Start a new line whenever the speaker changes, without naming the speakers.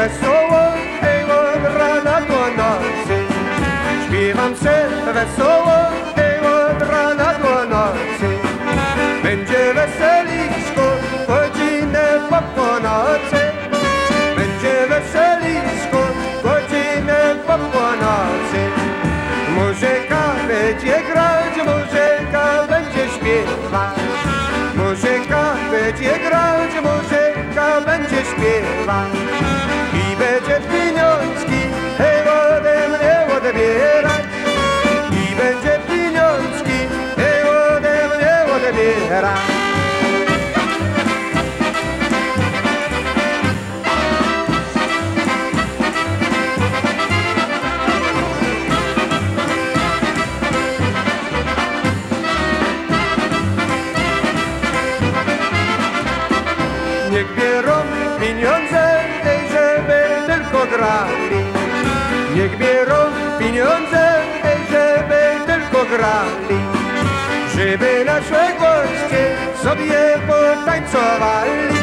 wesoło, ej, od rana do nocy. Śpiewam se wesoło, ej, od rana do nocy. Będzie weselisko, godzinę po północy. Będzie weselisko, godzinę po północy. Muzyka będzie grać, muzyka będzie śpiewać. Muzyka będzie grać, muzyka będzie śpiewać. I będzie pieniążki, hej, ode mnie odbierać. I będzie pieniążki, hej, ode mnie odbierać. Niech bierą pieniądze, ej, żeby tylko grali. Niech bierą pieniądze, ej, żeby tylko grali. Żeby nasze goście sobie potańcowali.